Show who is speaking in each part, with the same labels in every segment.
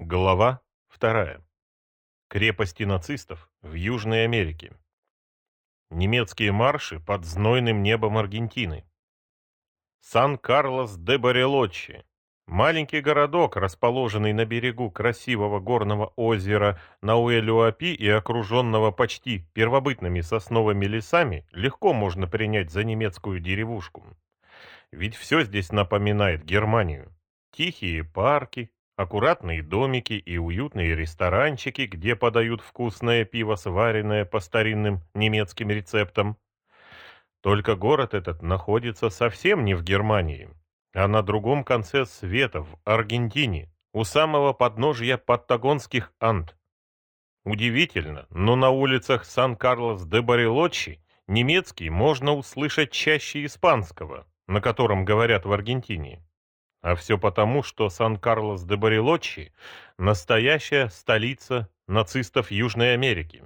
Speaker 1: Глава вторая. Крепости нацистов в Южной Америке. Немецкие марши под знойным небом Аргентины. Сан-Карлос де Барелочи. Маленький городок, расположенный на берегу красивого горного озера Науэлюапи и окруженного почти первобытными сосновыми лесами, легко можно принять за немецкую деревушку. Ведь все здесь напоминает Германию. Тихие парки, Аккуратные домики и уютные ресторанчики, где подают вкусное пиво, сваренное по старинным немецким рецептам. Только город этот находится совсем не в Германии, а на другом конце света, в Аргентине, у самого подножья Паттагонских Анд. Удивительно, но на улицах Сан-Карлос-де-Барелочи немецкий можно услышать чаще испанского, на котором говорят в Аргентине. А все потому, что Сан-Карлос де Барилочи – настоящая столица нацистов Южной Америки.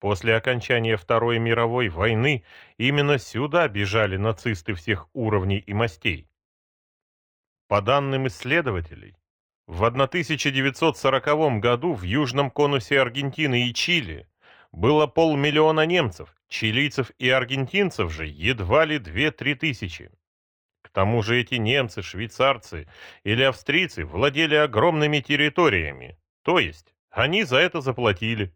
Speaker 1: После окончания Второй мировой войны именно сюда бежали нацисты всех уровней и мастей. По данным исследователей, в 1940 году в южном конусе Аргентины и Чили было полмиллиона немцев, чилийцев и аргентинцев же едва ли 2-3 тысячи. Тому же эти немцы, швейцарцы или австрийцы владели огромными территориями, то есть они за это заплатили.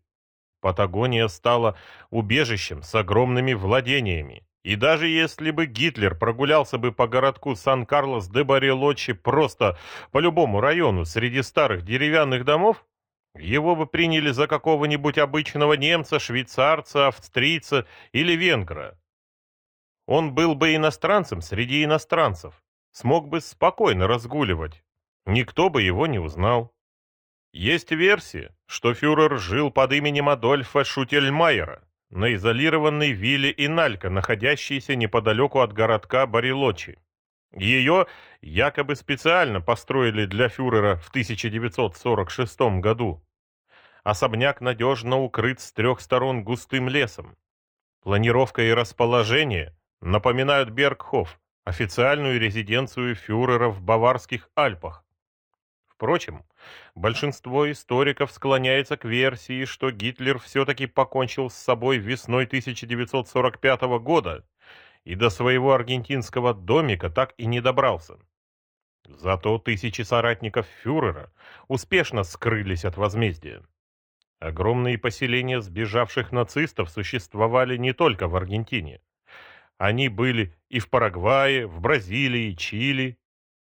Speaker 1: Патагония стала убежищем с огромными владениями. И даже если бы Гитлер прогулялся бы по городку Сан-Карлос де Барелочи просто по любому району среди старых деревянных домов, его бы приняли за какого-нибудь обычного немца, швейцарца, австрийца или венгра. Он был бы иностранцем среди иностранцев, смог бы спокойно разгуливать. Никто бы его не узнал. Есть версия, что фюрер жил под именем Адольфа Шутельмайера на изолированной вилле Иналька, находящейся неподалеку от городка Барилочи. Ее якобы специально построили для фюрера в 1946 году. Особняк надежно укрыт с трех сторон густым лесом. Планировка и расположение напоминают Бергхоф, официальную резиденцию фюрера в Баварских Альпах. Впрочем, большинство историков склоняется к версии, что Гитлер все-таки покончил с собой весной 1945 года и до своего аргентинского домика так и не добрался. Зато тысячи соратников фюрера успешно скрылись от возмездия. Огромные поселения сбежавших нацистов существовали не только в Аргентине. Они были и в Парагвае, в Бразилии, Чили.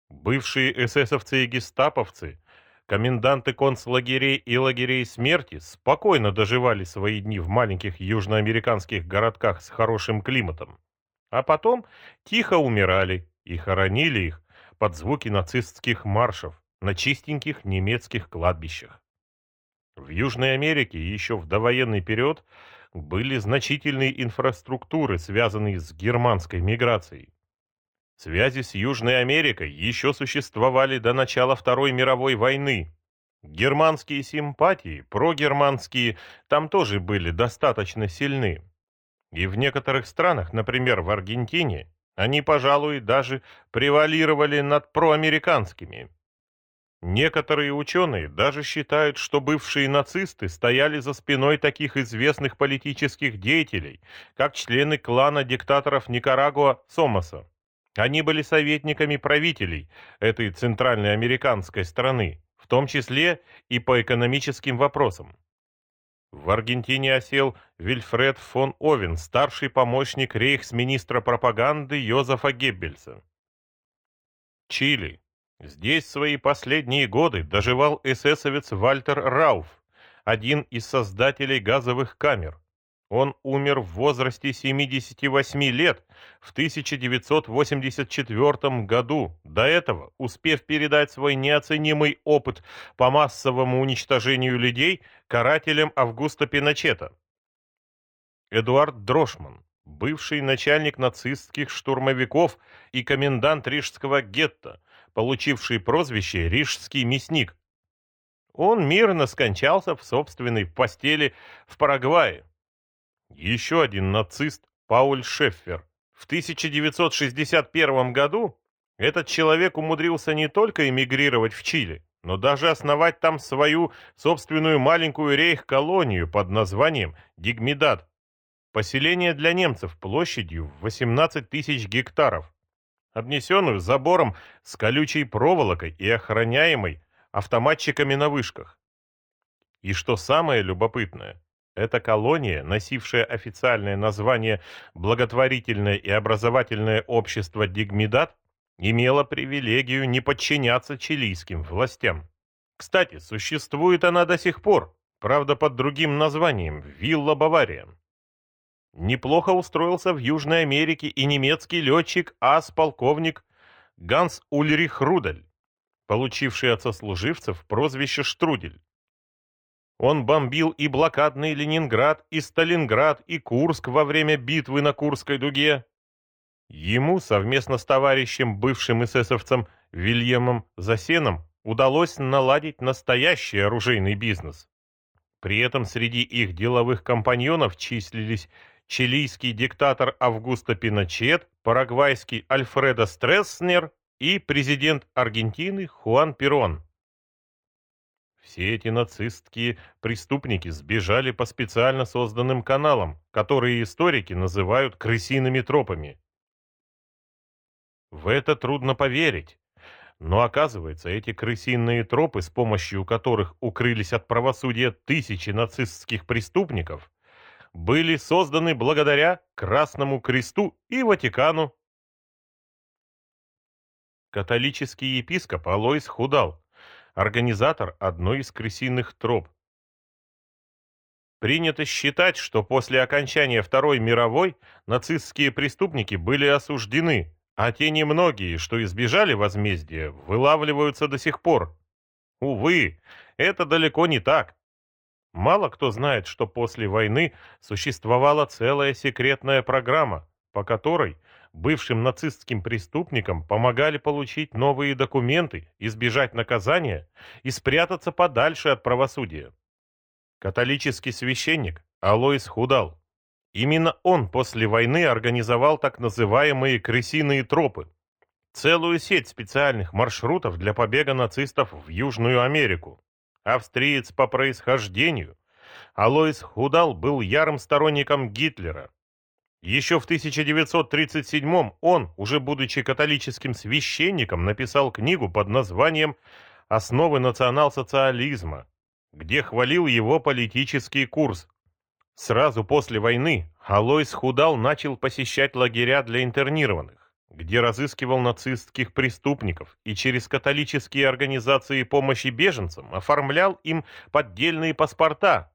Speaker 1: Бывшие эсэсовцы и гестаповцы, коменданты концлагерей и лагерей смерти спокойно доживали свои дни в маленьких южноамериканских городках с хорошим климатом. А потом тихо умирали и хоронили их под звуки нацистских маршев на чистеньких немецких кладбищах. В Южной Америке еще в довоенный период были значительные инфраструктуры, связанные с германской миграцией. Связи с Южной Америкой еще существовали до начала Второй мировой войны. Германские симпатии, прогерманские, там тоже были достаточно сильны. И в некоторых странах, например, в Аргентине, они, пожалуй, даже превалировали над проамериканскими. Некоторые ученые даже считают, что бывшие нацисты стояли за спиной таких известных политических деятелей, как члены клана диктаторов Никарагуа Сомоса. Они были советниками правителей этой центральной американской страны, в том числе и по экономическим вопросам. В Аргентине осел Вильфред фон Овен, старший помощник рейхсминистра пропаганды Йозефа Геббельса. Чили Здесь свои последние годы доживал эсэсовец Вальтер Рауф, один из создателей газовых камер. Он умер в возрасте 78 лет в 1984 году, до этого успев передать свой неоценимый опыт по массовому уничтожению людей карателям Августа Пиночета. Эдуард Дрошман, бывший начальник нацистских штурмовиков и комендант Рижского гетто, получивший прозвище «Рижский мясник». Он мирно скончался в собственной постели в Парагвае. Еще один нацист, Пауль Шеффер. В 1961 году этот человек умудрился не только эмигрировать в Чили, но даже основать там свою собственную маленькую рейх-колонию под названием Дигмидат. Поселение для немцев площадью в 18 тысяч гектаров, обнесенную забором с колючей проволокой и охраняемой автоматчиками на вышках. И что самое любопытное, эта колония, носившая официальное название «Благотворительное и образовательное общество Дигмидат», имела привилегию не подчиняться чилийским властям. Кстати, существует она до сих пор, правда под другим названием – Вилла Бавария. Неплохо устроился в Южной Америке и немецкий летчик ас-полковник Ганс Ульрих Рудель, получивший от сослуживцев прозвище Штрудель. Он бомбил и блокадный Ленинград, и Сталинград, и Курск во время битвы на Курской дуге. Ему совместно с товарищем, бывшим эсэсовцем Вильямом Засеном, удалось наладить настоящий оружейный бизнес. При этом среди их деловых компаньонов числились чилийский диктатор Августо Пиночет, парагвайский Альфредо Стресснер и президент Аргентины Хуан Перон. Все эти нацистские преступники сбежали по специально созданным каналам, которые историки называют крысиными тропами. В это трудно поверить. Но оказывается, эти крысиные тропы, с помощью которых укрылись от правосудия тысячи нацистских преступников, были созданы благодаря Красному Кресту и Ватикану. Католический епископ Алойс Худал организатор одной из крысиных троп. Принято считать, что после окончания Второй мировой нацистские преступники были осуждены, а те немногие, что избежали возмездия, вылавливаются до сих пор. Увы, это далеко не так. Мало кто знает, что после войны существовала целая секретная программа, по которой бывшим нацистским преступникам помогали получить новые документы, избежать наказания и спрятаться подальше от правосудия. Католический священник Алоис Худал. Именно он после войны организовал так называемые крысиные тропы, целую сеть специальных маршрутов для побега нацистов в Южную Америку. Австриец по происхождению, Алоис Худал был ярым сторонником Гитлера, еще в 1937 он, уже будучи католическим священником, написал книгу под названием «Основы национал-социализма», где хвалил его политический курс. Сразу после войны Алойс Худал начал посещать лагеря для интернированных, где разыскивал нацистских преступников и через католические организации помощи беженцам оформлял им поддельные паспорта,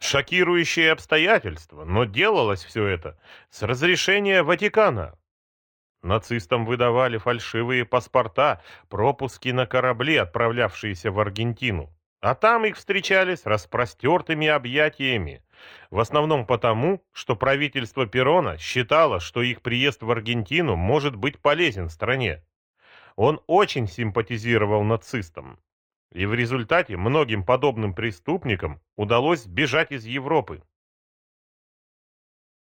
Speaker 1: Шокирующее обстоятельство, но делалось все это с разрешения Ватикана. Нацистам выдавали фальшивые паспорта, пропуски на корабли, отправлявшиеся в Аргентину. А там их встречали с распростертыми объятиями. В основном потому, что правительство Перона считало, что их приезд в Аргентину может быть полезен стране. Он очень симпатизировал нацистам. И в результате многим подобным преступникам удалось сбежать из Европы.